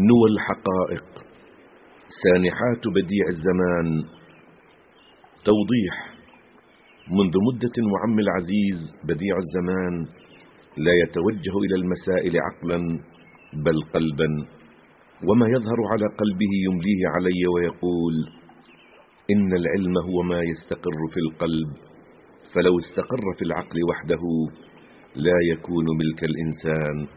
نوى الحقائق. سانحات بديع الزمان. توضيح. منذ مدة وعم العزيز بديع الزمان لا يتوجه إلى المسائل عقلا بل قلبا. وما يظهر على قلبه يمليه علي ويقول إن العلم هو ما يستقر في القلب. فلو استقر في العقل وحده لا يكون ملك الإنسان.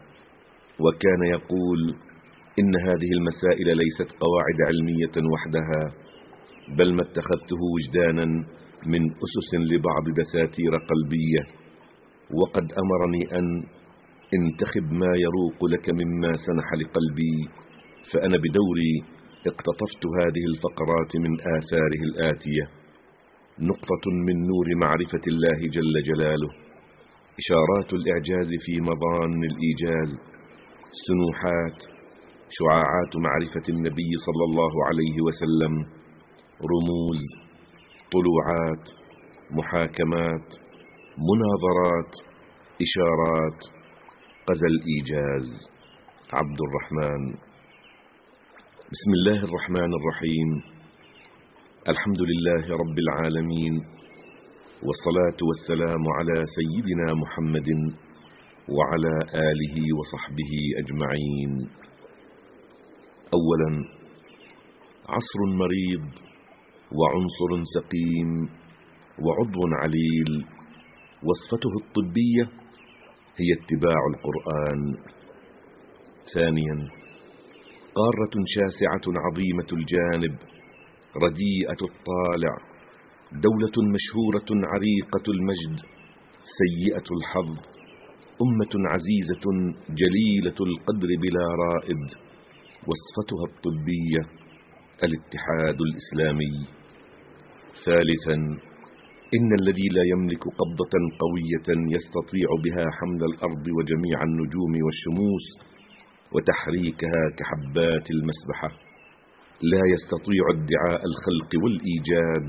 وكان يقول إن هذه المسائل ليست قواعد علمية وحدها بل ما اتخذته وجدانا من أسس لبعض دساتير قلبية. وقد أمرني أن انتخب ما يروق لك مما سنح لقلبي فأنا بدوري اقتطفت هذه الفقرات من آثاره الآتية. نقطة من نور معرفة الله جل جلاله. إشارات الإعجاز في مضان الإيجاز. سنوحات شعاعات معرفة النبي صلى الله عليه وسلم. رموز طلوعات محاكمات مناظرات إشارات قزى الإيجاز عبد الرحمن. بسم الله الرحمن الرحيم. الحمد لله رب العالمين والصلاة والسلام على سيدنا محمد وعلى آله وصحبه أجمعين. أولا عصر مريض وعنصر سقيم وعضو عليل. وصفته الطبية هي اتباع القرآن. ثانيا قارة شاسعة عظيمة الجانب رديئة الطالع دولة مشهورة عريقة المجد سيئة الحظ أمة عزيزة جليلة القدر بلا رائد. وصفتها الطبية الاتحاد الإسلامي. ثالثا إن الذي لا يملك قبضة قوية يستطيع بها حمل الأرض وجميع النجوم والشموس وتحريكها كحبات المسبحة. لا يستطيع ادعاء الخلق والإيجاد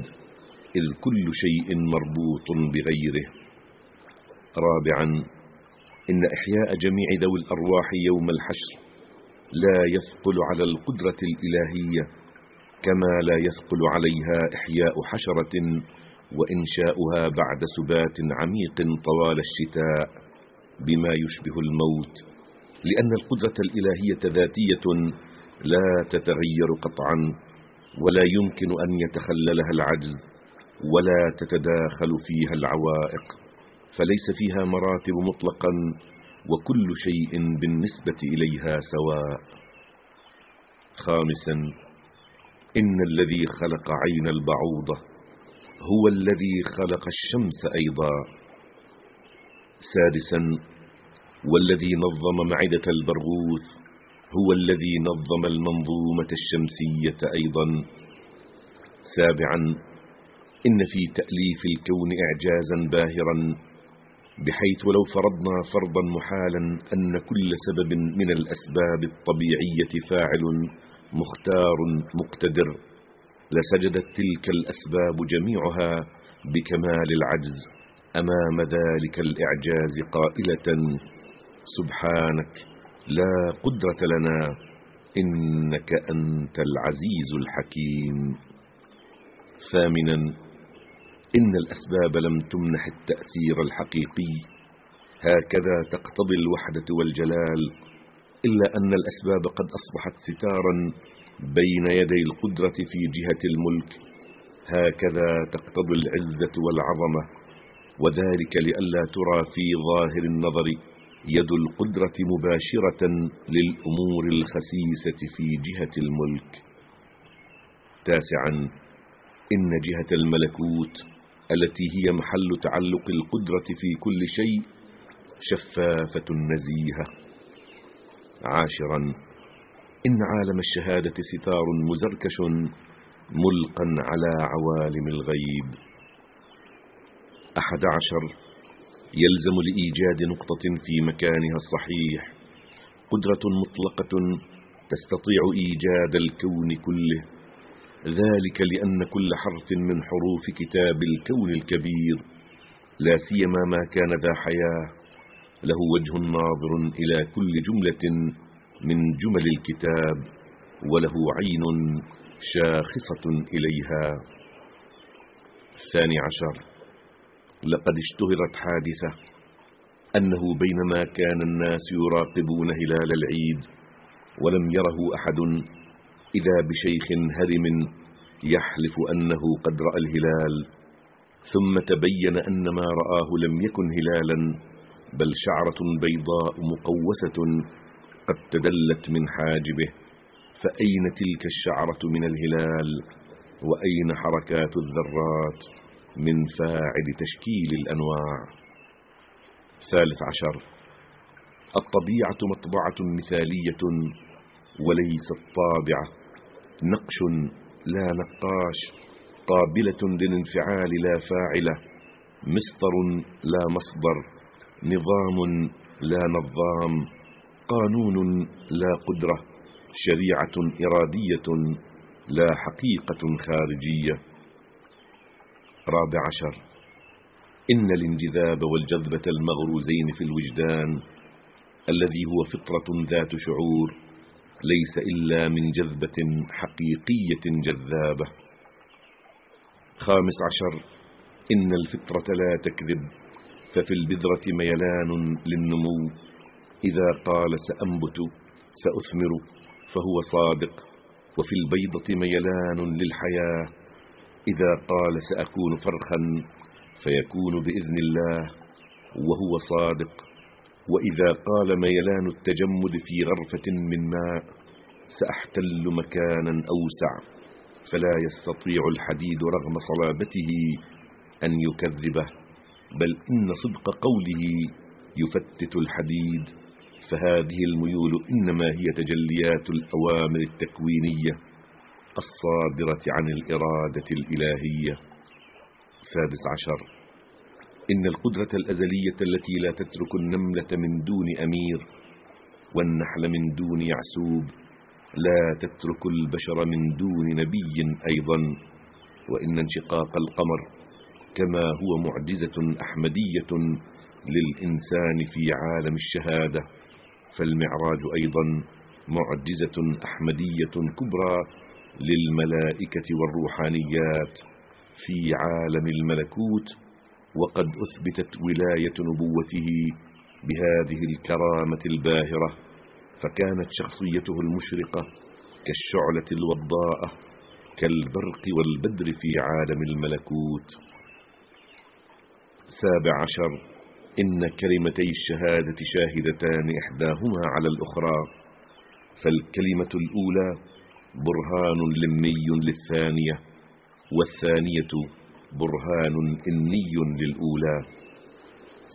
إذ كل شيء مربوط بغيره. رابعا إن إحياء جميع ذوي الأرواح يوم الحشر لا يثقل على القدرة الإلهية كما لا يثقل عليها إحياء حشرة وإنشاؤها بعد سبات عميق طوال الشتاء بما يشبه الموت لأن القدرة الإلهية ذاتية لا تتغير قطعا ولا يمكن أن يتخللها العجز ولا تتداخل فيها العوائق فليس فيها مراتب مطلقا وكل شيء بالنسبة إليها سواء. خامسا إن الذي خلق عين البعوضة هو الذي خلق الشمس أيضا. سادسا والذي نظم معدة البرغوث هو الذي نظم المنظومة الشمسية أيضا. سابعا إن في تأليف الكون إعجازا باهرا بحيث لو فرضنا فرضا محالا أن كل سبب من الأسباب الطبيعية فاعل مختار مقتدر لسجدت تلك الأسباب جميعها بكمال العجز أمام ذلك الإعجاز قائلة سبحانك لا قدرة لنا إنك أنت العزيز الحكيم. ثامنا إن الأسباب لم تمنح التأثير الحقيقي. هكذا تقتضي الوحدة والجلال إلا أن الأسباب قد أصبحت ستارا بين يدي القدرة في جهة الملك. هكذا تقتضي العزة والعظمة وذلك لئلا ترى في ظاهر النظر يد القدرة مباشرة للأمور الخسيسة في جهة الملك. تاسعا إن جهة الملكوت التي هي محل تعلق القدرة في كل شيء شفافة نزيهة. عاشرا إن عالم الشهادة ستار مزركش ملقا على عوالم الغيب. أحد عشر يلزم لإيجاد نقطة في مكانها الصحيح. قدرة مطلقة تستطيع إيجاد الكون كله. ذلك لأن كل حرف من حروف كتاب الكون الكبير لا سيما ما كان ذا حياة له وجه ناظر إلى كل جملة من جمل الكتاب وله عين شاخصة إليها. الثاني عشر لقد اشتهرت حادثة أنه بينما كان الناس يراقبون هلال العيد ولم يره أحد إذا بشيخ هرم يحلف أنه قد رأى الهلال ثم تبين أن ما رآه لم يكن هلالا بل شعرة بيضاء مقوسة قد تدلت من حاجبه فأين تلك الشعرة من الهلال؟ وأين حركات الذرات من فاعل تشكيل الأنواع؟ ثالث عشر. الطبيعة مطبعة مثالية وليست طابعة. نقش لا نقاش قابلة للانفعال لا فاعلة مصدر لا مصدر نظام لا نظام قانون لا قدرة شريعة إرادية لا حقيقة خارجية. رابع عشر إن الانجذاب والجذبة المغروزين في الوجدان الذي هو فطرة ذات شعور ليس إلا من جذبة حقيقية جذابة. خامس عشر. إن الفطرة لا تكذب ففي البذرة ميلان للنمو. إذا قال سأنبت سأثمر فهو صادق. وفي البيضة ميلان للحياة. إذا قال سأكون فرخا فيكون بإذن الله وهو صادق. وإذا قال ميلان التجمد في غرفة من ماء سأحتل مكانا أوسع فلا يستطيع الحديد رغم صلابته أن يكذبه بل إن صدق قوله يفتت الحديد فهذه الميول إنما هي تجليات الأوامر التكوينية الصادرة عن الإرادة الإلهية. سادس عشر إن القدرة الأزلية التي لا تترك النملة من دون أمير والنحل من دون يعسوب لا تترك البشر من دون نبي أيضا وإن انشقاق القمر كما هو معجزة أحمدية للإنسان في عالم الشهادة فالمعراج أيضا معجزة أحمدية كبرى للملائكة والروحانيات في عالم الملكوت وقد أثبتت ولاية نبوته بهذه الكرامة الباهرة فكانت شخصيته المشرقة كالشعلة الوضاءة كالبرق والبدر في عالم الملكوت. سابع عشر إن كلمتي الشهادة شاهدتان إحداهما على الأخرى فالكلمة الأولى برهان لمي للثانية والثانية برهان إني للأولى.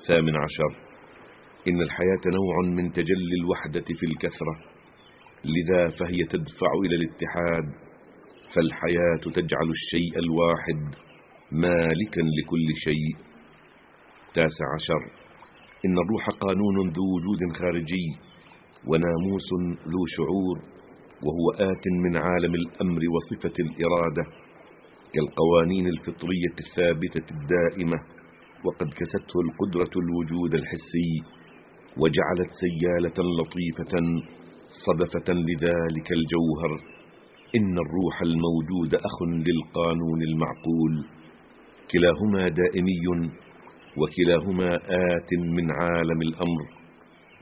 ثامن عشر. إن الحياة نوع من تجلي الوحدة في الكثرة. لذا فهي تدفع إلى الاتحاد. فالحياة تجعل الشيء الواحد مالكا لكل شيء. تاسع عشر. إن الروح قانون ذو وجود خارجي وناموس ذو شعور وهو آت من عالم الأمر وصفة الإرادة. كالقوانين الفطرية الثابتة الدائمة وقد كسته القدرة الوجود الحسي وجعلت سيالة لطيفة صدفة لذلك الجوهر. إن الروح الموجود أخ للقانون المعقول كلاهما دائمي وكلاهما آت من عالم الأمر.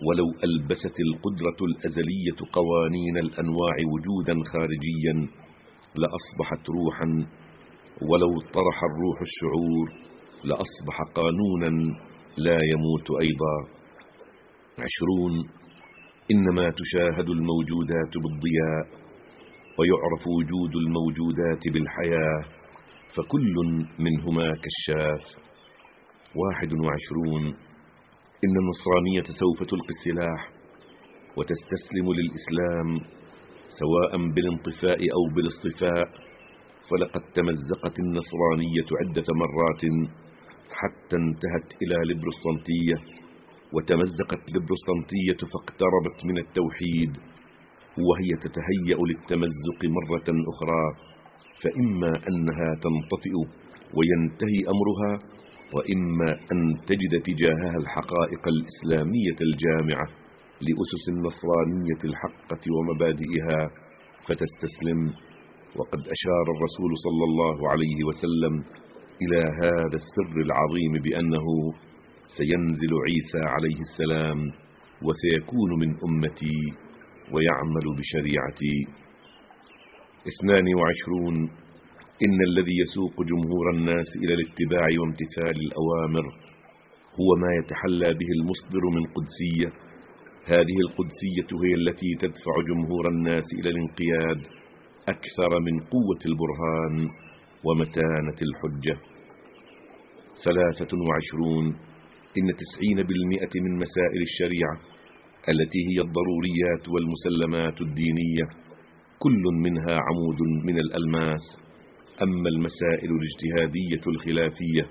ولو ألبست القدرة الأزلية قوانين الأنواع وجودا خارجيا لأصبحت روحا ولو طرح الروح الشعور لأصبح قانونا لا يموت أيضا. عشرون إنما تشاهد الموجودات بالضياء ويعرف وجود الموجودات بالحياة فكل منهما كشاف. واحد وعشرون إن النصرانية سوف تلقي السلاح وتستسلم للإسلام سواء بالانطفاء أو بالاصطفاء. فلقد تمزقت النصرانية عدة مرات حتى انتهت إلى لبرسطنطية وتمزقت لبرسطنطية فاقتربت من التوحيد وهي تتهيأ للتمزق مرة أخرى فإما أنها تنطفئ وينتهي أمرها وإما أن تجد تجاهها الحقائق الإسلامية الجامعة لأسس النصرانية الحقة ومبادئها فتستسلم. وقد أشار الرسول صلى الله عليه وسلم إلى هذا السر العظيم بأنه سينزل عيسى عليه السلام وسيكون من أمتي ويعمل بشريعتي. اثنان وعشرون إن الذي يسوق جمهور الناس إلى الاتباع وامتثال الأوامر هو ما يتحلى به المصدر من قدسية. هذه القدسية هي التي تدفع جمهور الناس إلى الانقياد. أكثر من قوة البرهان ومتانة الحجة. ثلاثة وعشرون إن تسعين بالمئة من مسائل الشريعة التي هي الضروريات والمسلمات الدينية كل منها عمود من الألماس. أما المسائل الاجتهادية الخلافية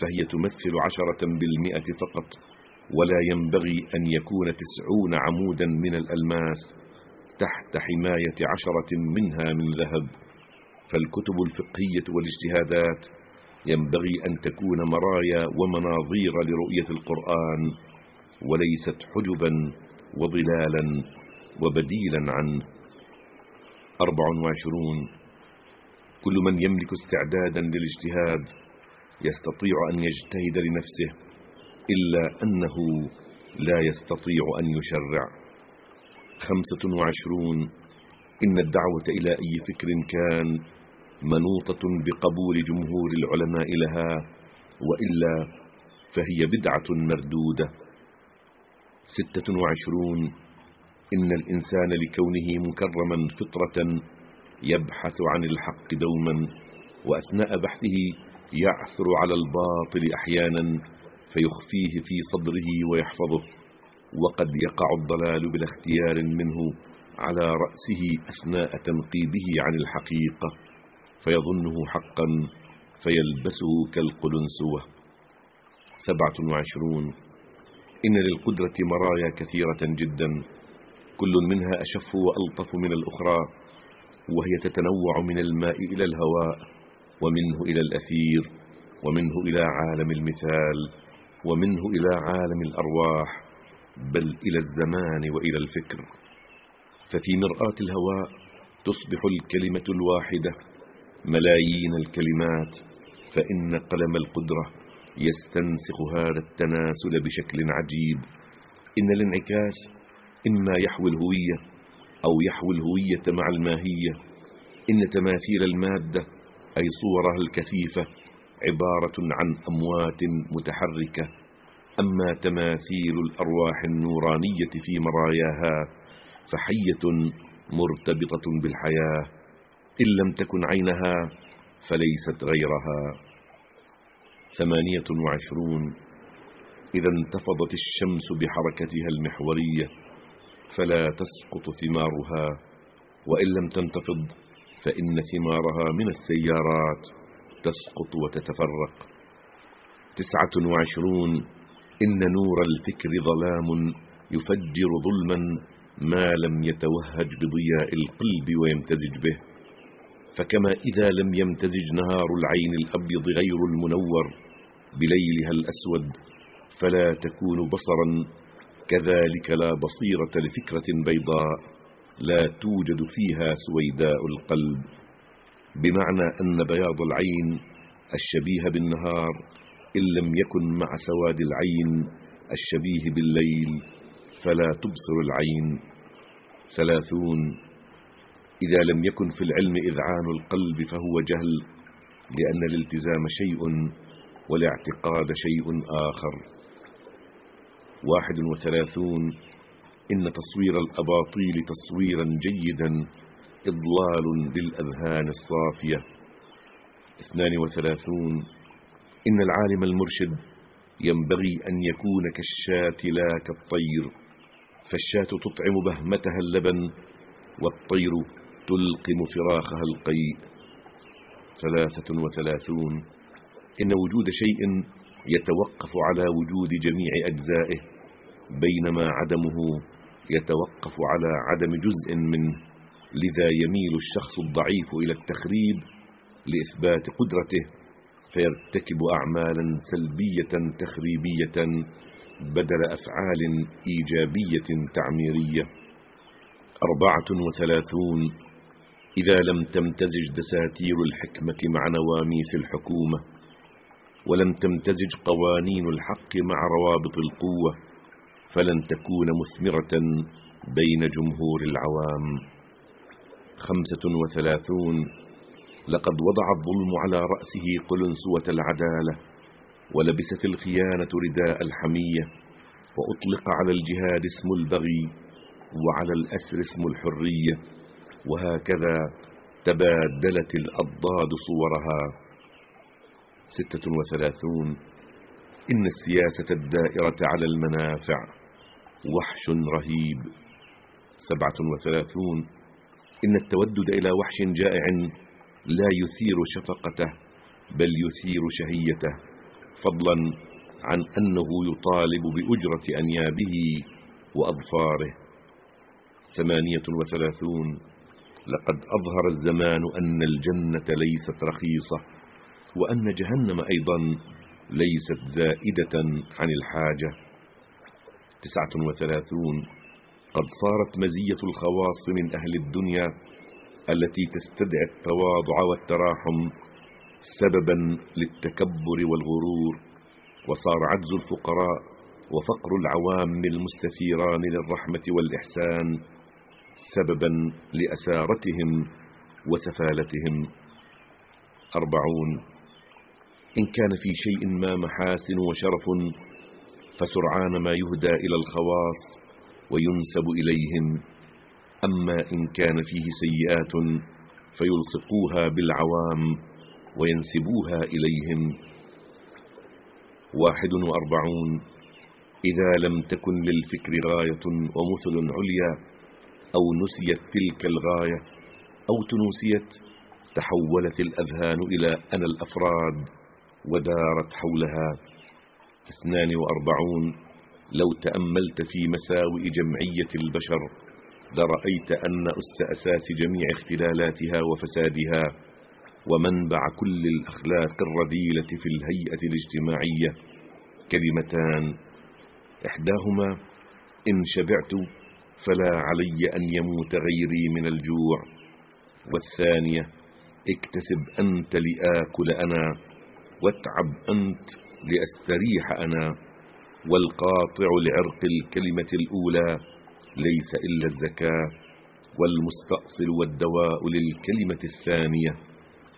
فهي تمثل عشرة بالمئة فقط ولا ينبغي أن يكون تسعون عمودا من الألماس. تحت حماية عشرة منها من ذهب. فالكتب الفقهية والاجتهادات ينبغي أن تكون مرايا ومناظير لرؤية القرآن وليست حجبا وظلالا وبديلا عنه أربع وعشرون. كل من يملك استعدادا للاجتهاد يستطيع أن يجتهد لنفسه إلا أنه لا يستطيع أن يشرع. خمسة وعشرون. إن الدعوة إلى أي فكر كان منوطة بقبول جمهور العلماء لها وإلا فهي بدعة مردودة. ستة وعشرون. إن الإنسان لكونه مكرما فطرة يبحث عن الحق دوما وأثناء بحثه يعثر على الباطل أحيانا فيخفيه في صدره ويحفظه. وقد يقع الضلال بلا اختيار منه على رأسه أثناء تنقيبه عن الحقيقة فيظنه حقا فيلبسه كالقلنسوة. سبعة وعشرون. إن للقدرة مرايا كثيرة جدا. كل منها أشف وألطف من الأخرى وهي تتنوع من الماء إلى الهواء ومنه إلى الأثير ومنه إلى عالم المثال ومنه إلى عالم الأرواح. بل إلى الزمان وإلى الفكر. ففي مرآة الهواء تصبح الكلمة الواحدة ملايين الكلمات فإن قلم القدرة يستنسخ هذا التناسل بشكل عجيب. إن الانعكاس إما يحوي الهوية أو يحوي الهوية مع الماهية. إن تماثيل المادة أي صورها الكثيفة عبارة عن أموات متحركة أما تماثيل الأرواح النورانية في مراياها فحية مرتبطة بالحياة. إن لم تكن عينها فليست غيرها. ثمانية وعشرون. إذا انتفضت الشمس بحركتها المحورية فلا تسقط ثمارها. وإن لم تنتفض فإن ثمارها من السيارات تسقط وتتفرق. تسعة وعشرون. إن نور الفكر ظلام يفجر ظلما ما لم يتوهج بضياء القلب ويمتزج به. فكما إذا لم يمتزج نهار العين الأبيض غير المنور بليلها الأسود فلا تكون بصرا كذلك لا بصيرة لفكرة بيضاء لا توجد فيها سويداء القلب. بمعنى أن بياض العين الشبيه بالنهار إن لم يكن مع سواد العين الشبيه بالليل فلا تبصر العين. ثلاثون إذا لم يكن في العلم إذعان القلب فهو جهل لأن الالتزام شيء والاعتقاد شيء آخر. واحد وثلاثون إن تصوير الأباطيل تصويرا جيدا إضلال للأذهان الصافية. اثنان وثلاثون إن العالم المرشد ينبغي أن يكون كالشاة لا كالطير فالشاة تطعم بهمتها اللبن والطير تلقم فراخها القيء. ثلاثة وثلاثون إن وجود شيء يتوقف على وجود جميع أجزائه بينما عدمه يتوقف على عدم جزء منه. لذا يميل الشخص الضعيف إلى التخريب لإثبات قدرته فيرتكب أعمالا سلبية تخريبية بدل أفعال إيجابية تعميرية. أربعة وثلاثون. إذا لم تمتزج دساتير الحكمة مع نواميس الحكومة ولم تمتزج قوانين الحق مع روابط القوة فلن تكون مثمرة بين جمهور العوام. خمسة وثلاثون. لقد وضع الظلم على رأسه قلنسوة العدالة ولبست الخيانة رداء الحمية وأطلق على الجهاد اسم البغي وعلى الأسر اسم الحرية وهكذا تبادلت الأضداد صورها. ستة وثلاثون. إن السياسة الدائرة على المنافع وحش رهيب. سبعة وثلاثون. إن التودد إلى وحش جائع لا يثير شفقته بل يثير شهيته فضلا عن أنه يطالب بأجرة أنيابه وأظفاره. ثمانية وثلاثون لقد أظهر الزمان أن الجنة ليست رخيصة وأن جهنم أيضا ليست زائدة عن الحاجة. تسعة وثلاثون قد صارت مزية الخواص من أهل الدنيا التي تستدعي التواضع والتراحم سببا للتكبر والغرور وصار عجز الفقراء وفقر العوام المستثيران للرحمة والإحسان سببا لأسارتهم وسفالتهم. أربعون. إن كان في شيء ما محاسن وشرف فسرعان ما يهدى إلى الخواص وينسب إليهم. أما إن كان فيه سيئات فيلصقوها بالعوام وينسبوها إليهم. واحد وأربعون. إذا لم تكن للفكر غاية ومثل عليا أو نسيت تلك الغاية أو تنوسيت تحولت الأذهان إلى أنا الأفراد ودارت حولها. اثنان وأربعون. لو تأملت في مساوئ جمعية البشر لرأيت أن أس أساس جميع اختلالاتها وفسادها ومنبع كل الأخلاق الرذيلة في الهيئة الاجتماعية. كلمتان. إحداهما إن شبعت فلا علي أن يموت غيري من الجوع. والثانية اكتسب أنت لآكل أنا واتعب أنت لأستريح أنا والقاطع لعرق الكلمة الأولى ليس إلا الزكاة والمستأصل والدواء للكلمة الثانية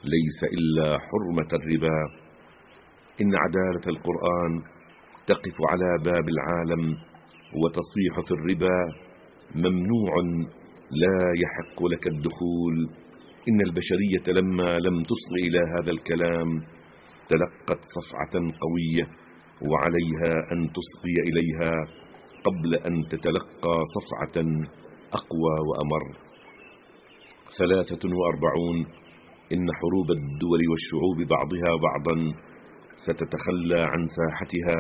ليس إلا حرمة الربا. إن عدالة القرآن تقف على باب العالم وتصيح في الربا ممنوع لا يحق لك الدخول. إن البشرية لما لم تصغ إلى هذا الكلام تلقت صفعة قوية وعليها أن تصغي إليها قبل أن تتلقى صفعة أقوى وأمر. ثلاثة وأربعون إن حروب الدول والشعوب بعضها بعضا ستتخلى عن ساحتها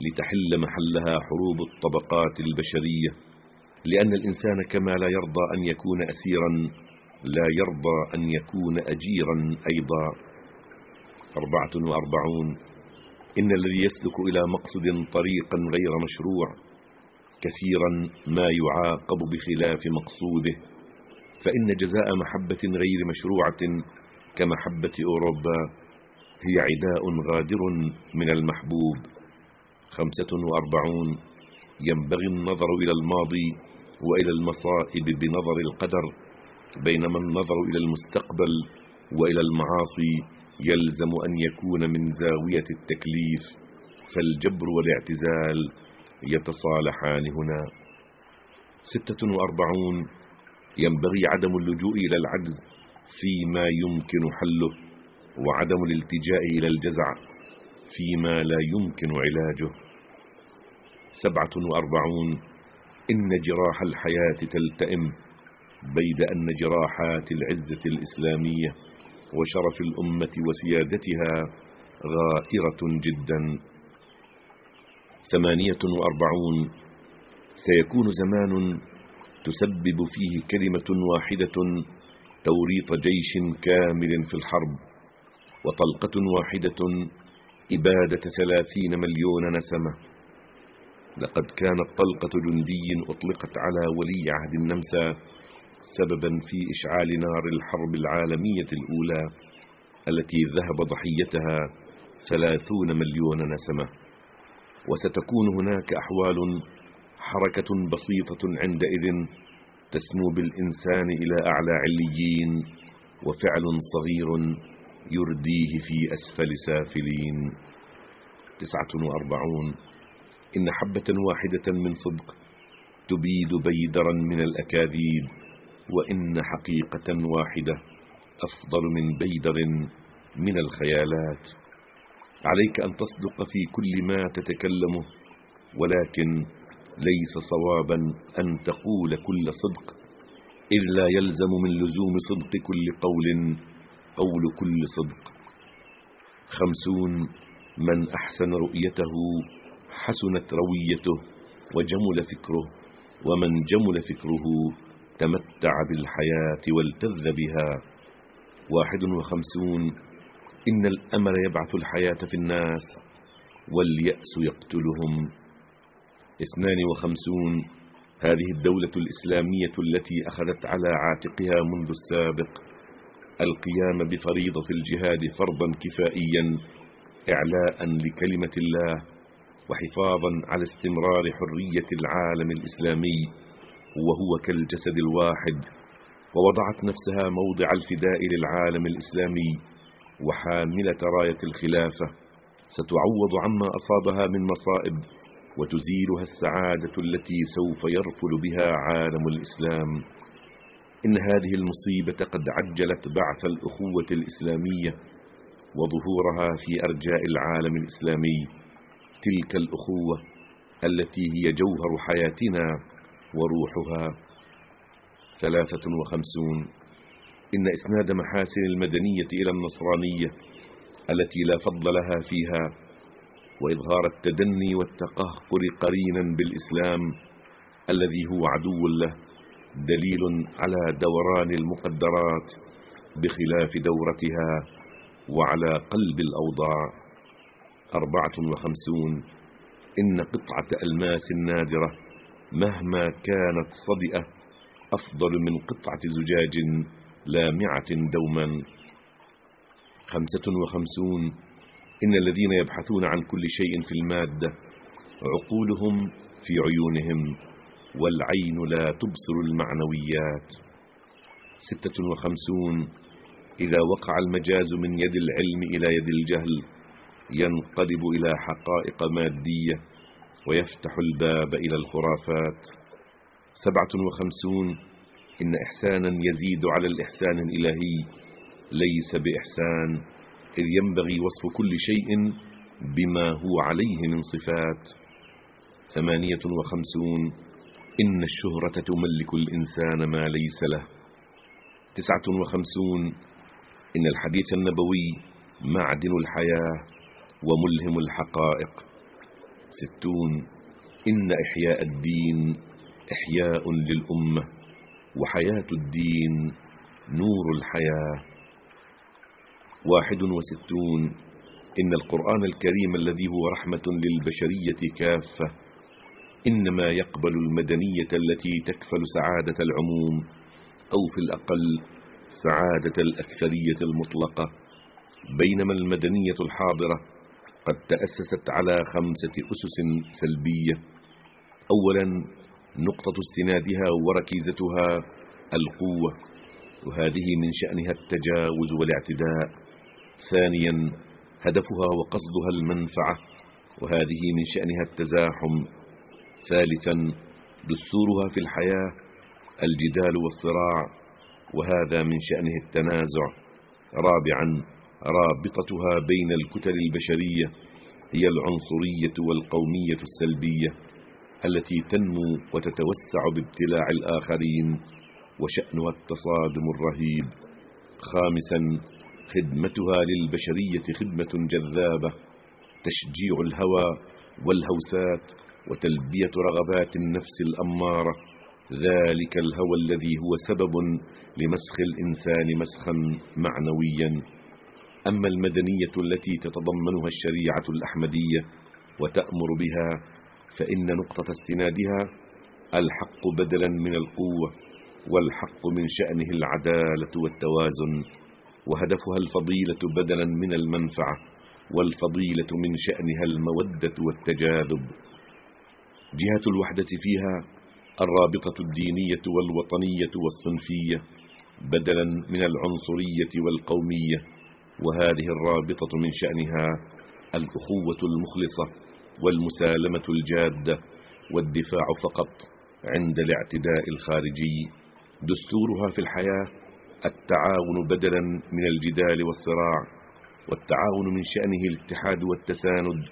لتحل محلها حروب الطبقات البشرية. لأن الإنسان كما لا يرضى أن يكون أسيرا لا يرضى أن يكون أجيرا أيضا. أربعة وأربعون إن الذي يسلك إلى مقصد طريقا غير مشروع كثيرا ما يعاقب بخلاف مقصوده فإن جزاء محبة غير مشروعة كمحبة أوروبا هي عداء غادر من المحبوب. خمسة وأربعون ينبغي النظر إلى الماضي وإلى المصائب بنظر القدر بينما النظر إلى المستقبل وإلى المعاصي يلزم أن يكون من زاوية التكليف فالجبر والاعتزال يتصالحان هنا. ستة وأربعون ينبغي عدم اللجوء إلى العجز فيما يمكن حله وعدم الالتجاء إلى الجزع فيما لا يمكن علاجه. سبعة وأربعون إن جراح الحياة تلتئم بيد أن جراحات العزة الإسلامية وشرف الأمة وسيادتها غائرة جدا. ثمانية وأربعون سيكون زمان تسبب فيه كلمة واحدة توريط جيش كامل في الحرب وطلقة واحدة إبادة ثلاثين مليون نسمة. لقد كانت طلقة جندي أطلقت على ولي عهد النمسا سببا في إشعال نار الحرب العالمية الأولى التي ذهب ضحيتها ثلاثون مليون نسمة. وستكون هناك أحوال حركة بسيطة عندئذ تسمو بالإنسان إلى أعلى عليين وفعل صغير يرديه في أسفل سافلين. تسعة وأربعون. إن حبة واحدة من صدق تبيد بيدرا من الأكاذيب وإن حقيقة واحدة أفضل من بيدر من الخيالات. عليك أن تصدق في كل ما تتكلمه ولكن ليس صوابا أن تقول كل صدق إذ لا يلزم من لزوم صدق كل قول قول كل صدق. خمسون من أحسن رؤيته حسنت رويته وجمل فكره ومن جمل فكره تمتع بالحياة والتذ بها. واحد وخمسون إن الأمل يبعث الحياة في الناس واليأس يقتلهم. اثنان وخمسون. هذه الدولة الإسلامية التي أخذت على عاتقها منذ السابق. القيام بفريضة الجهاد فرضا كفائيا إعلاء لكلمة الله وحفاظا على استمرار حرية العالم الإسلامي. وهو كالجسد الواحد. ووضعت نفسها موضع الفداء للعالم الإسلامي. وحاملة راية الخلافة ستعوض عما أصابها من مصائب وتزيلها السعادة التي سوف يرفل بها عالم الإسلام. إن هذه المصيبة قد عجلت بعث الأخوة الإسلامية وظهورها في أرجاء العالم الإسلامي. تلك الأخوة التي هي جوهر حياتنا وروحها. ثلاثة وخمسون إن إسناد محاسن المدنية إلى النصرانية التي لا فضل لها فيها وإظهار التدني والتقهقر قرينا بالإسلام الذي هو عدو له دليل على دوران المقدرات بخلاف دورتها وعلى قلب الأوضاع. أربعة وخمسون. إن قطعة ألماس نادرة مهما كانت صدئة أفضل من قطعة زجاج لامعة دوما. خمسة وخمسون. إن الذين يبحثون عن كل شيء في المادة عقولهم في عيونهم والعين لا تبصر المعنويات. ستة وخمسون. إذا وقع المجاز من يد العلم إلى يد الجهل ينقلب إلى حقائق مادية ويفتح الباب إلى الخرافات. سبعة وخمسون. إن إحسانا يزيد على الإحسان الإلهي ليس بإحسان إذ ينبغي وصف كل شيء بما هو عليه من صفات. ثمانية وخمسون إن الشهرة تملك الإنسان ما ليس له. تسعة وخمسون إن الحديث النبوي معدن الحياة وملهم الحقائق. ستون إن إحياء الدين إحياء للأمة. وحياة الدين نور الحياة. واحد وستون. إن القرآن الكريم الذي هو رحمة للبشرية كافة. إنما يقبل المدنية التي تكفل سعادة العموم أو في الأقل سعادة الأكثرية المطلقة. بينما المدنية الحاضرة قد تأسست على خمسة أسس سلبية. أولا نقطة استنادها وركيزتها القوة وهذه من شأنها التجاوز والاعتداء. ثانيا هدفها وقصدها المنفعة وهذه من شأنها التزاحم. ثالثا دستورها في الحياة الجدال والصراع وهذا من شأنه التنازع. رابعا رابطتها بين الكتل البشرية هي العنصرية والقومية السلبية. التي تنمو وتتوسع بابتلاع الآخرين وشأنها التصادم الرهيب. خامسا خدمتها للبشرية خدمة جذابة تشجيع الهوى والهوسات وتلبية رغبات النفس الأمارة. ذلك الهوى الذي هو سبب لمسخ الإنسان مسخا معنويا. أما المدنية التي تتضمنها الشريعة الأحمدية وتأمر بها فإن نقطة استنادها الحق بدلا من القوة والحق من شأنه العدالة والتوازن وهدفها الفضيلة بدلا من المنفعة والفضيلة من شأنها المودة والتجاذب. جهة الوحدة فيها الرابطة الدينية والوطنية والصنفية بدلا من العنصرية والقومية وهذه الرابطة من شأنها الأخوة المخلصة والمسالمة الجادة والدفاع فقط عند الاعتداء الخارجي. دستورها في الحياة التعاون بدلا من الجدال والصراع والتعاون من شأنه الاتحاد والتساند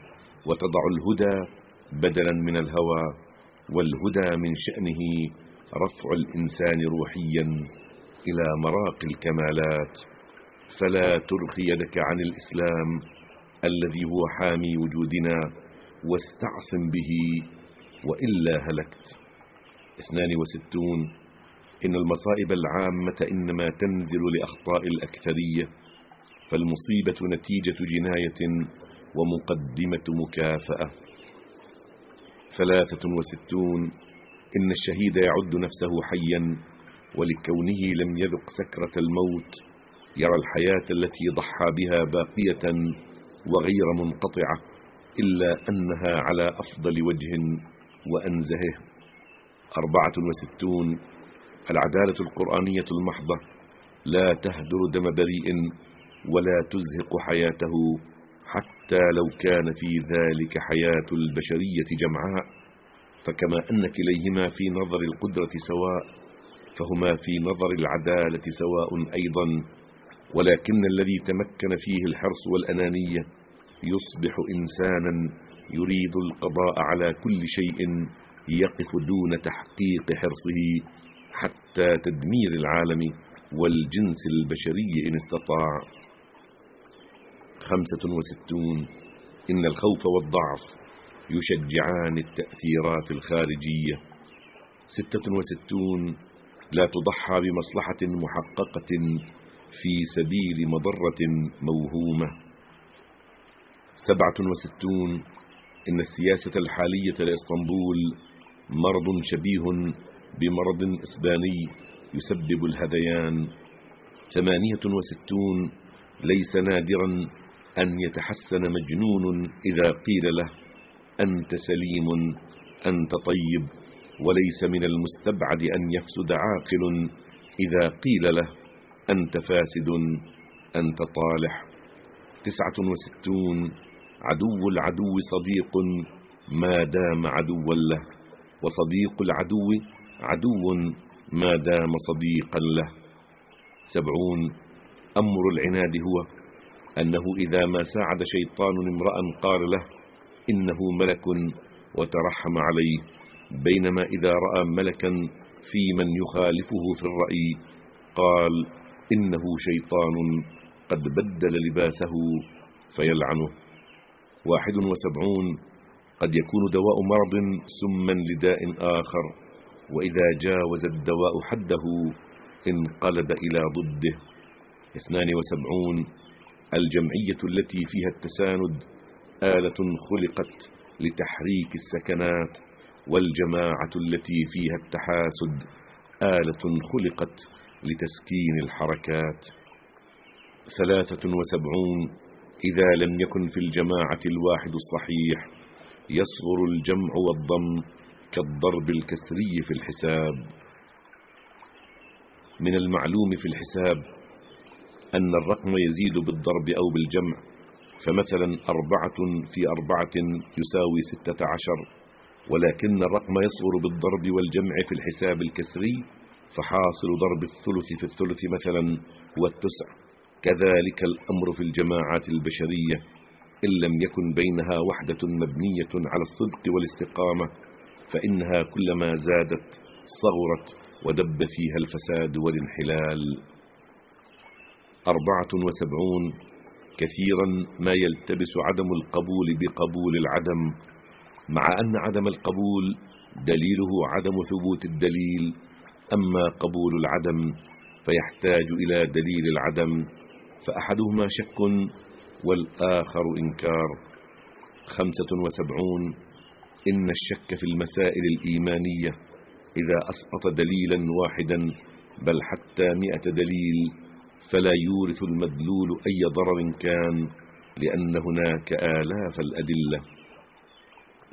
وتضع الهدى بدلا من الهوى والهدى من شأنه رفع الإنسان روحيا إلى مراقي الكمالات. فلا ترخي يدك عن الإسلام الذي هو حامي وجودنا. واستعصم به وإلا هلكت. اثنان وستون. إن المصائب العامة إنما تنزل لأخطاء الأكثرية فالمصيبة نتيجة جناية ومقدمة مكافأة. ثلاثة وستون. إن الشهيد يعد نفسه حيا ولكونه لم يذق سكرة الموت يرى الحياة التي ضحى بها باقية وغير منقطعة. إلا أنها على أفضل وجه وأنزهه أربعة وستون. العدالة القرآنية المحضة. لا تهدر دم بريء ولا تزهق حياته حتى لو كان في ذلك حياة البشرية جمعاء. فكما أن كليهما في نظر القدرة سواء فهما في نظر العدالة سواء أيضا. ولكن الذي تمكن فيه الحرص والأنانية يصبح إنسانا يريد القضاء على كل شيء يقف دون تحقيق حرصه حتى تدمير العالم والجنس البشري إن استطاع. خمسة وستون. إن الخوف والضعف يشجعان التأثيرات الخارجية. ستة وستون. لا تضحى بمصلحة محققة في سبيل مضرة موهومة. سبعة وستون إن السياسة الحالية لإسطنبول مرض شبيه بمرض إسباني يسبب الهذيان. ثمانية وستون ليس نادرا أن يتحسن مجنون إذا قيل له أنت سليم أنت طيب وليس من المستبعد أن يفسد عاقل إذا قيل له أنت فاسد أنت طالح. تسعة وستون عدو العدو صديق ما دام عدوا له وصديق العدو عدو ما دام صديقا له. سبعون أمر العناد هو أنه إذا ما ساعد شيطان امرأ قال له إنه ملك وترحم عليه بينما إذا رأى ملكا في من يخالفه في الرأي قال إنه شيطان قد بدل لباسه فيلعنه. واحد وسبعون قد يكون دواء مرض سما لداء آخر وإذا جاوز الدواء حده انقلب إلى ضده. اثنان وسبعون الجمعية التي فيها التساند آلة خلقت لتحريك السكنات والجماعة التي فيها التحاسد آلة خلقت لتسكين الحركات. ثلاثة وسبعون إذا لم يكن في الجماعة الواحد الصحيح يصغر الجمع والضم كالضرب الكسري في الحساب. من المعلوم في الحساب أن الرقم يزيد بالضرب أو بالجمع فمثلا أربعة في أربعة يساوي ستة عشر ولكن الرقم يصغر بالضرب والجمع في الحساب الكسري فحاصل ضرب الثلث في الثلث مثلا هو التسع كذلك الأمر في الجماعات البشرية إن لم يكن بينها وحدة مبنية على الصدق والاستقامة فإنها كلما زادت صغرت ودب فيها الفساد والانحلال. أربعة وسبعون كثيرا ما يلتبس عدم القبول بقبول العدم مع أن عدم القبول دليله عدم ثبوت الدليل أما قبول العدم فيحتاج إلى دليل العدم. فأحدهما شك والآخر إنكار. خمسة وسبعون. إن الشك في المسائل الإيمانية إذا أسقط دليلا واحدا بل حتى مئة دليل فلا يورث المدلول أي ضرر كان لأن هناك آلاف الأدلة.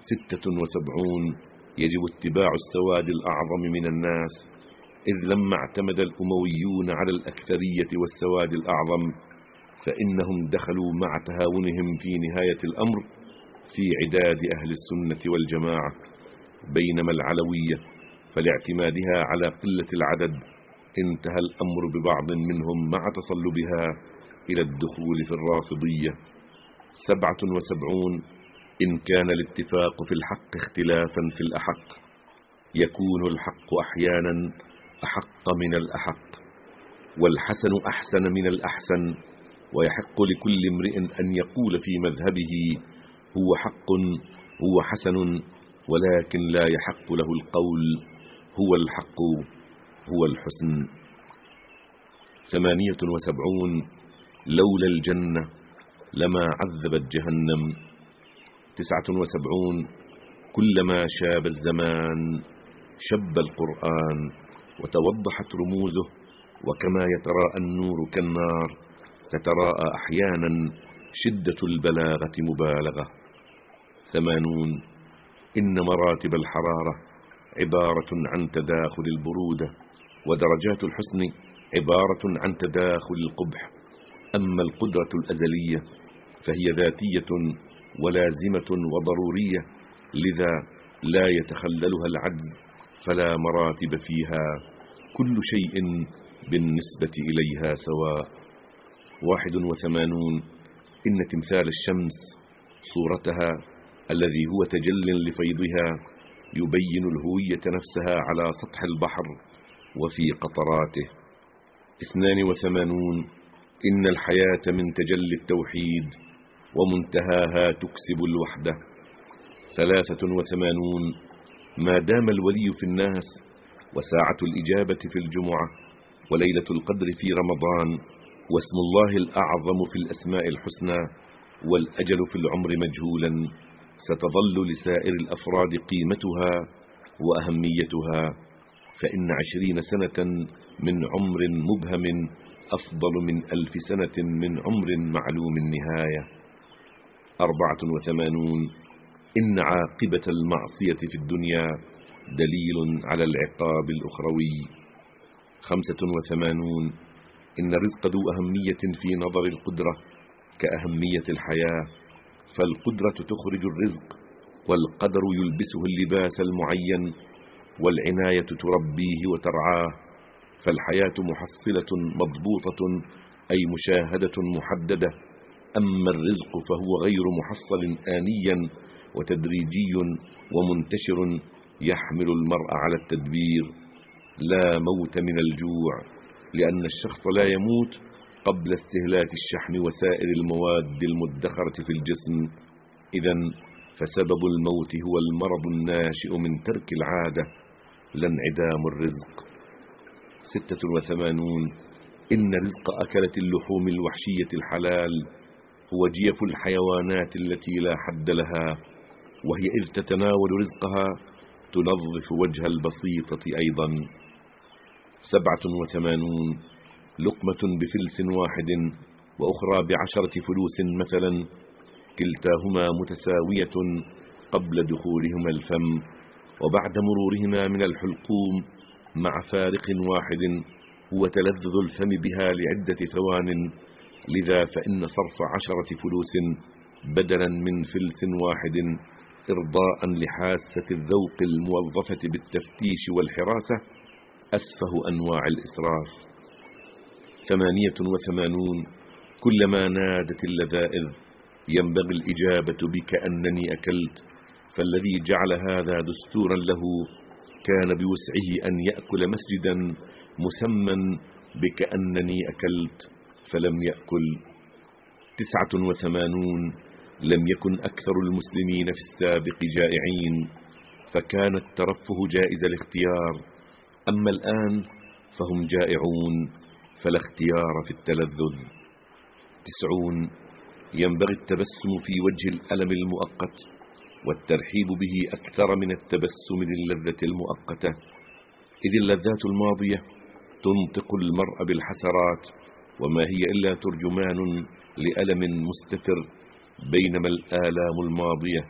ستة وسبعون. يجب اتباع السواد الأعظم من الناس إذ لما اعتمد الأمويون على الأكثرية والسواد الأعظم فإنهم دخلوا مع تهاونهم في نهاية الأمر في عداد أهل السنة والجماعة بينما العلوية فلاعتمادها على قلة العدد انتهى الأمر ببعض منهم مع تصلبها إلى الدخول في الرافضية. سبعة وسبعون إن كان الاتفاق في الحق اختلافا في الأحق يكون الحق أحيانا أحق من الأحق والحسن أحسن من الأحسن ويحق لكل امرئ أن يقول في مذهبه هو حق هو حسن ولكن لا يحق له القول هو الحق هو الحسن. ثمانية وسبعون لولا الجنة لما عذبت جهنم تسعة وسبعون كلما شاب الزمان شب القرآن. وتوضحت رموزه وكما يتراءى النور كالنار تتراءى أحيانا شدة البلاغة مبالغة. ثمانون إن مراتب الحرارة عبارة عن تداخل البرودة ودرجات الحسن عبارة عن تداخل القبح. أما القدرة الأزلية فهي ذاتية ولازمة وضرورية لذا لا يتخللها العجز فلا مراتب فيها كل شيء بالنسبة إليها سواء. واحد وثمانون إن تمثال الشمس صورتها الذي هو تجل لفيضها يبين الهوية نفسها على سطح البحر وفي قطراته. اثنان وثمانون إن الحياة من تجل التوحيد ومنتهاها تكسب الوحدة. ثلاثة وثمانون ما دام الولي في الناس وساعة الإجابة في الجمعة وليلة القدر في رمضان واسم الله الأعظم في الأسماء الحسنى والأجل في العمر مجهولا ستظل لسائر الأفراد قيمتها وأهميتها فإن عشرين سنة من عمر مبهم أفضل من ألف سنة من عمر معلوم النهاية. أربعة وثمانون إن عاقبة المعصية في الدنيا دليل على العقاب الأخروي. خمسة وثمانون. إن الرزق ذو أهمية في نظر القدرة كأهمية الحياة. فالقدرة تخرج الرزق والقدر يلبسه اللباس المعين والعناية تربيه وترعاه. فالحياة محصلة مضبوطة أي مشاهدة محددة. أما الرزق فهو غير محصل آنيا وتدريجي ومنتشر يحمل المرء على التدبير لا موت من الجوع لأن الشخص لا يموت قبل استهلاك الشحم وسائر المواد المدخرة في الجسم. إذا فسبب الموت هو المرض الناشئ من ترك العادة لا انعدام الرزق. ستة وثمانون. إن رزق أكلة اللحوم الوحشية الحلال هو جيف الحيوانات التي لا حد لها. وهي إذ تتناول رزقها تنظف وجه البسيطة أيضا. سبعة وثمانون لقمة بفلس واحد وأخرى بعشرة فلوس مثلا. كلتاهما متساوية قبل دخولهما الفم وبعد مرورهما من الحلقوم مع فارق واحد هو تلذذ الفم بها لعدة ثوان. لذا فإن صرف عشرة فلوس بدلا من فلس واحد إرضاء لحاسة الذوق الموظفة بالتفتيش والحراسة أسفه أنواع الإسراف. ثمانية وثمانون كلما نادت اللذائذ ينبغي الإجابة بكأنني أكلت. فالذي جعل هذا دستورا له كان بوسعه أن يأكل مسجدا مسمى بكأنني أكلت فلم يأكل. تسعة وثمانون لم يكن أكثر المسلمين في السابق جائعين فكان الترفه جائز الاختيار. أما الآن فهم جائعون فلا اختيار في التلذذ. تسعون ينبغي التبسم في وجه الألم المؤقت والترحيب به أكثر من التبسم للذة المؤقتة. إذ اللذات الماضية تنطق المرء بالحسرات وما هي إلا ترجمان لألم مستتر. بينما الآلام الماضية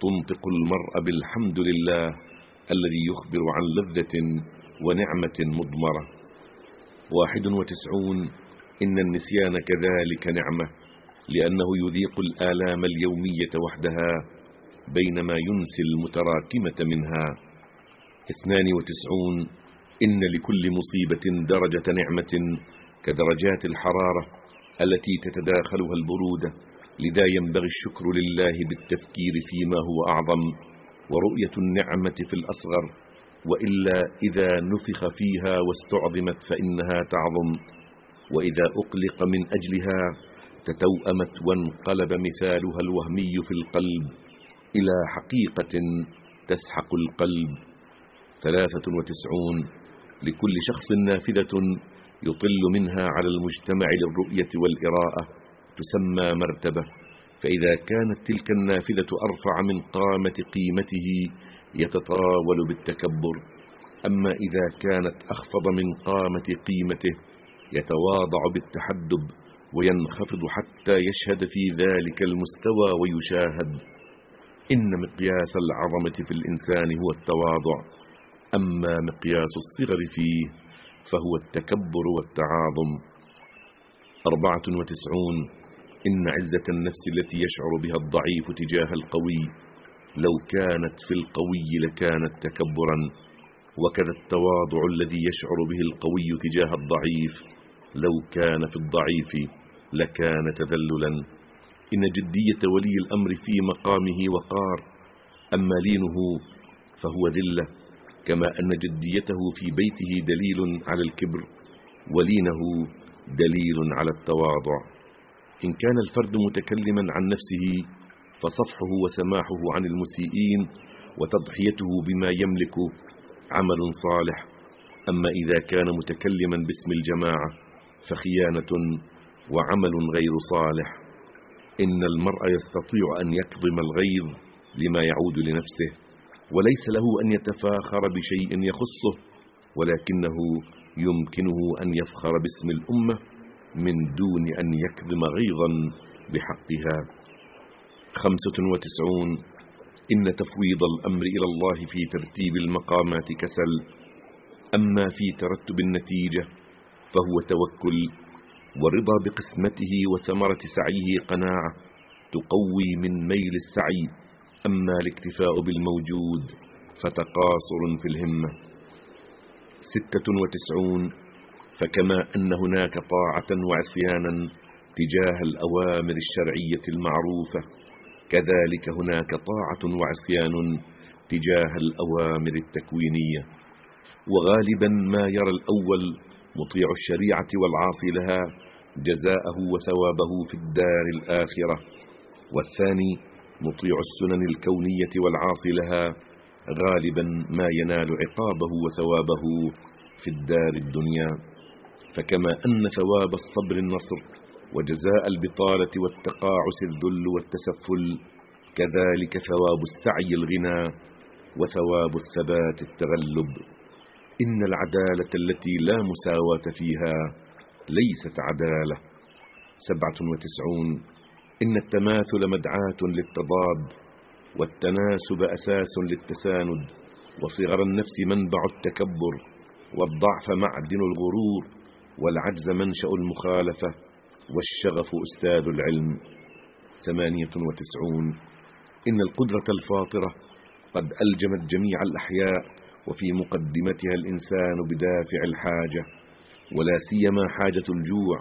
تنطق المرء بالحمد لله الذي يخبر عن لذة ونعمة مضمرة. واحد وتسعون إن النسيان كذلك نعمة لأنه يذيق الآلام اليومية وحدها بينما ينسي المتراكمة منها. اثنان وتسعون إن لكل مصيبة درجة نعمة كدرجات الحرارة التي تتداخلها البرودة لذا ينبغي الشكر لله بالتفكير فيما هو أعظم ورؤية النعمة في الأصغر وإلا إذا نفخ فيها واستعظمت فإنها تعظم وإذا أقلق من أجلها تتوأمت وانقلب مثالها الوهمي في القلب إلى حقيقة تسحق القلب. ثلاثة وتسعون لكل شخص نافذة يطل منها على المجتمع للرؤية والإراءة تسمى مرتبة فإذا كانت تلك النافذة أرفع من قامة قيمته يتطاول بالتكبر. أما إذا كانت أخفض من قامة قيمته يتواضع بالتحدب وينخفض حتى يشهد في ذلك المستوى ويشاهد. إن مقياس العظمة في الإنسان هو التواضع. أما مقياس الصغر فيه فهو التكبر والتعاظم. أربعة وتسعون إن عزة النفس التي يشعر بها الضعيف تجاه القوي لو كانت في القوي لكانت تكبرا. وكذا التواضع الذي يشعر به القوي تجاه الضعيف لو كان في الضعيف لكان تذللا. إن جدية ولي الأمر في مقامه وقار. أما لينه فهو ذلة كما أن جديته في بيته دليل على الكبر ولينه دليل على التواضع. إن كان الفرد متكلما عن نفسه فصفحه وسماحه عن المسيئين وتضحيته بما يملك عمل صالح. أما إذا كان متكلما باسم الجماعة فخيانة وعمل غير صالح. إن المرء يستطيع أن يكظم الغيظ لما يعود لنفسه وليس له أن يتفاخر بشيء يخصه ولكنه يمكنه أن يفخر باسم الأمة. من دون أن يكظم غيظا بحقها. خمسة وتسعون. إن تفويض الأمر إلى الله في ترتيب المقامات كسل. أما في ترتب النتيجة فهو توكل ورضا بقسمته وثمرة سعيه قناعة تقوي من ميل السعي. أما الاكتفاء بالموجود فتقاصر في الهمة. ستة وتسعون. فكما أن هناك طاعة وعصيانا تجاه الأوامر الشرعية المعروفة كذلك هناك طاعة وعصيان تجاه الأوامر التكوينية. وغالبا ما يرى الأول مطيع الشريعة والعاصي لها جزاءه وثوابه في الدار الآخرة والثاني مطيع السنن الكونية والعاصي لها غالبا ما ينال عقابه وثوابه في الدار الدنيا. فكما أن ثواب الصبر النصر وجزاء البطالة والتقاعس الذل والتسفل كذلك ثواب السعي الغنى وثواب الثبات التغلب. إن العدالة التي لا مساواة فيها ليست عدالة. سبعة وتسعون. إن التماثل مدعاة للتضاد والتناسب أساس للتساند وصغر النفس منبع التكبر والضعف معدن الغرور. والعجز منشأ المخالفة والشغف أستاذ العلم. ثمانية وتسعون. إن القدرة الفاطرة قد ألجمت جميع الأحياء وفي مقدمتها الإنسان بدافع الحاجة ولا سيما حاجة الجوع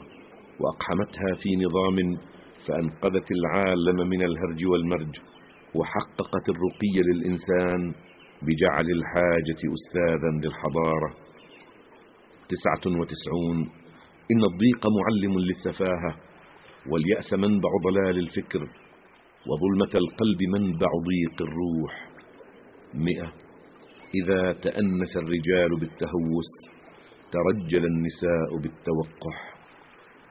وأقحمتها في نظام فأنقذت العالم من الهرج والمرج وحققت الرقي للإنسان بجعل الحاجة أستاذا للحضارة. تسعة وتسعون. إن الضيق معلم للسفاهة واليأس منبع ضلال الفكر وظلمة القلب منبع ضيق الروح. مئة. إذا تأنس الرجال بالتهوس ترجل النساء بالتوقح.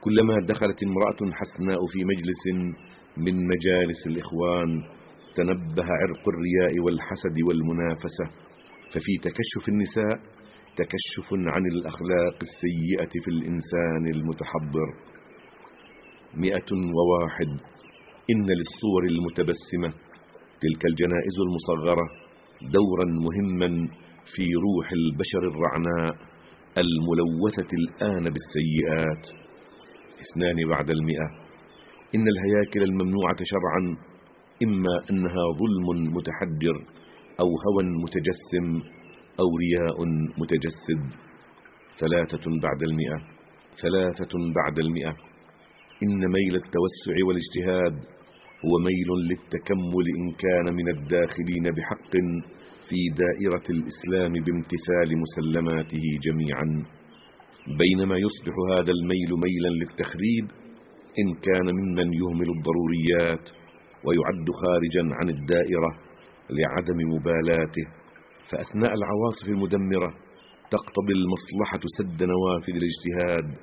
كلما دخلت امرأة حسناء في مجلس من مجالس الإخوان تنبه عرق الرياء والحسد والمنافسة. ففي تكشف النساء تكشف عن الأخلاق السيئة في الإنسان المتحضر. مئة وواحد. إن للصور المتبسمة تلك الجنائز المصغرة دورا مهما في روح البشر الرعناء الملوثة الآن بالسيئات. اثنان بعد المئة. إن الهياكل الممنوعة شرعا إما أنها ظلم متحجر أو هوى متجسم أو رياء متجسد ثلاثة بعد المئة ثلاثة بعد المئة. إن ميل التوسع والاجتهاد هو ميل للتكمل إن كان من الداخلين بحق في دائرة الإسلام بامتثال مسلماته جميعا. بينما يصبح هذا الميل ميلا للتخريب إن كان ممن يهمل الضروريات ويعد خارجا عن الدائرة لعدم مبالاته. فأثناء العواصف المدمرة تقتضي المصلحة سد نوافذ الاجتهاد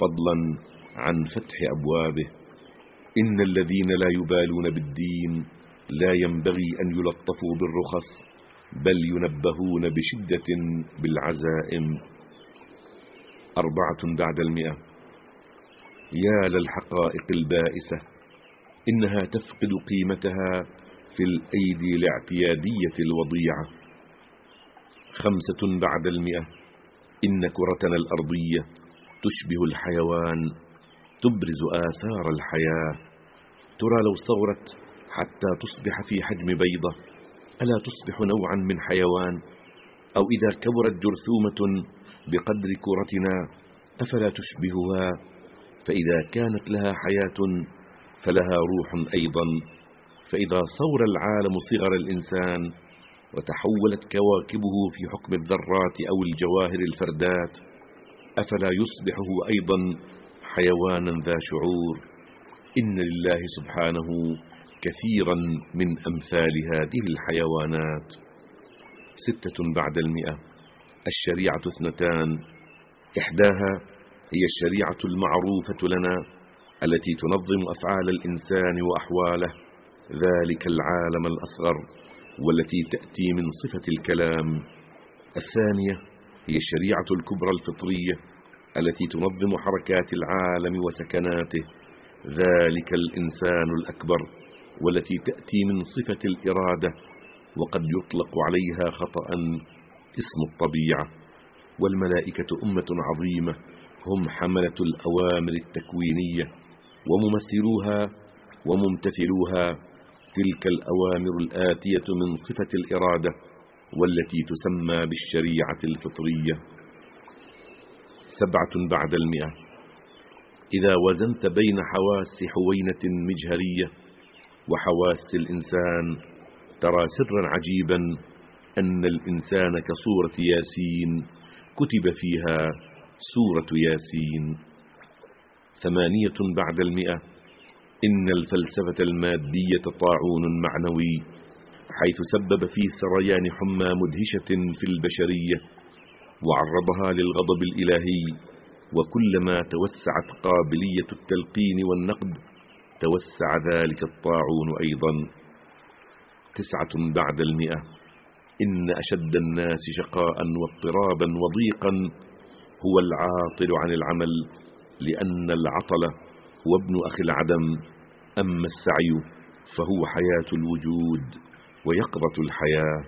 فضلا عن فتح أبوابه. إن الذين لا يبالون بالدين لا ينبغي أن يلطفوا بالرخص بل ينبهون بشدة بالعزائم. أربعة بعد المئة. يا للحقائق البائسة إنها تفقد قيمتها في الأيدي الاعتيادية الوضيعة. خمسة بعد المئة. إن كرتنا الأرضية تشبه الحيوان تبرز آثار الحياة. ترى لو صغرت حتى تصبح في حجم بيضة ألا تصبح نوعا من حيوان؟ أو إذا كبرت جرثومة بقدر كرتنا أفلا تشبهها؟ فإذا كانت لها حياة فلها روح أيضا. فإذا صور العالم صغر الإنسان وتحولت كواكبه في حكم الذرات أو الجواهر الفردات. أفلا يصبح هو أيضا حيوانا ذا شعور. إن لله سبحانه كثيرا من أمثال هذه الحيوانات. ستة بعد المئة. الشريعة اثنتان. إحداها هي الشريعة المعروفة لنا التي تنظم أفعال الإنسان وأحواله. ذلك العالم الأصغر. والتي تأتي من صفة الكلام الثانية هي الشريعة الكبرى الفطرية التي تنظم حركات العالم وسكناته. ذلك الإنسان الأكبر والتي تأتي من صفة الإرادة وقد يطلق عليها خطأ اسم الطبيعة. والملائكة أمة عظيمة هم حملة الأوامر التكوينية وممثلوها وممتثلوها تلك الأوامر الآتية من صفة الإرادة والتي تسمى بالشريعة الفطرية. سبعة بعد المئة. إذا وزنت بين حواس حوينة مجهرية وحواس الإنسان ترى سرا عجيبا أن الإنسان كصورة ياسين كتب فيها سورة ياسين. ثمانية بعد المئة. إن الفلسفة المادية طاعون معنوي حيث سبب في سريان حمى مدهشة في البشرية وعرضها للغضب الإلهي وكلما توسعت قابلية التلقين والنقد توسع ذلك الطاعون أيضا. تسعة بعد المئة. إن أشد الناس شقاء واضطرابا وضيقا هو العاطل عن العمل لأن العطل هو ابن أخي العدم أما السعي فهو حياة الوجود ويقظة الحياة.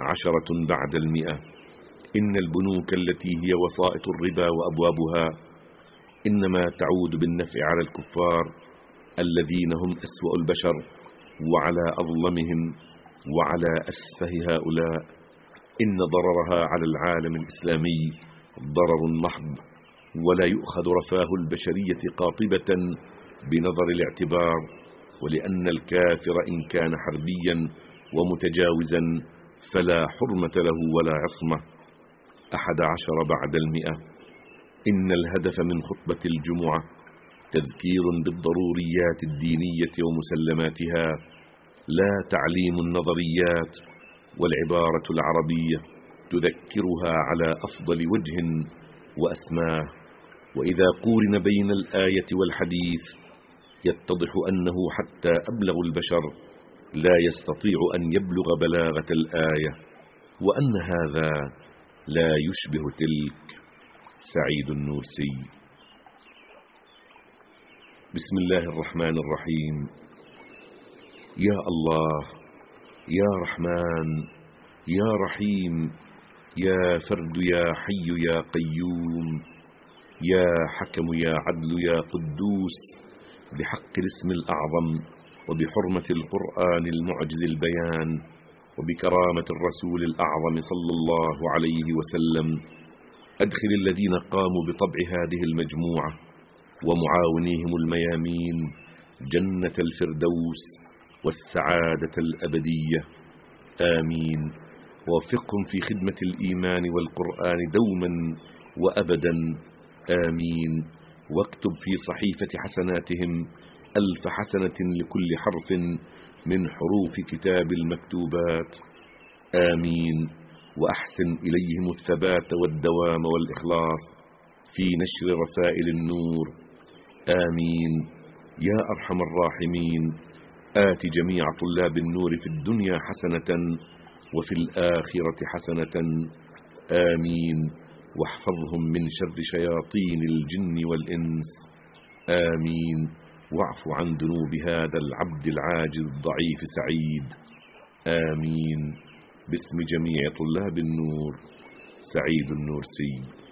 عشرة بعد المئة. إن البنوك التي هي وسائط الربا وأبوابها إنما تعود بالنفع على الكفار الذين هم أسوأ البشر وعلى أظلمهم وعلى أسفه هؤلاء. إن ضررها على العالم الإسلامي ضرر محض. ولا يؤخذ رفاه البشرية قاطبة بنظر الاعتبار ولأن الكافر إن كان حربيا ومتجاوزا فلا حرمة له ولا عصمة. أحد عشر بعد المئة. إن الهدف من خطبة الجمعة تذكير بالضروريات الدينية ومسلماتها لا تعليم النظريات والعبارة العربية تذكرها على أفضل وجه وأسماه. وإذا قورن بين الآية والحديث يتضح أنه حتى أبلغ البشر لا يستطيع أن يبلغ بلاغة الآية وأن هذا لا يشبه تلك. سعيد النورسي. بسم الله الرحمن الرحيم. يا الله يا رحمن يا رحيم يا فرد يا حي يا قيوم. يا حكم يا عدل يا قدوس بحق الاسم الأعظم وبحرمة القرآن المعجز البيان وبكرامة الرسول الأعظم صلى الله عليه وسلم. أدخل الذين قاموا بطبع هذه المجموعة ومعاونيهم الميامين جنة الفردوس والسعادة الأبدية. آمين. ووفقهم في خدمة الإيمان والقرآن دوما وأبدا. آمين. واكتب في صحيفة حسناتهم ألف حسنة لكل حرف من حروف كتاب المكتوبات. آمين. وأحسن إليهم الثبات والدوام والإخلاص في نشر رسائل النور. آمين. يا أرحم الراحمين. آت جميع طلاب النور في الدنيا حسنة وفي الآخرة حسنة. آمين. واحفظهم من شر شياطين الجن والإنس. آمين. واعف عن ذنوب هذا العبد العاجز الضعيف سعيد. آمين. باسم جميع طلاب النور سعيد النورسي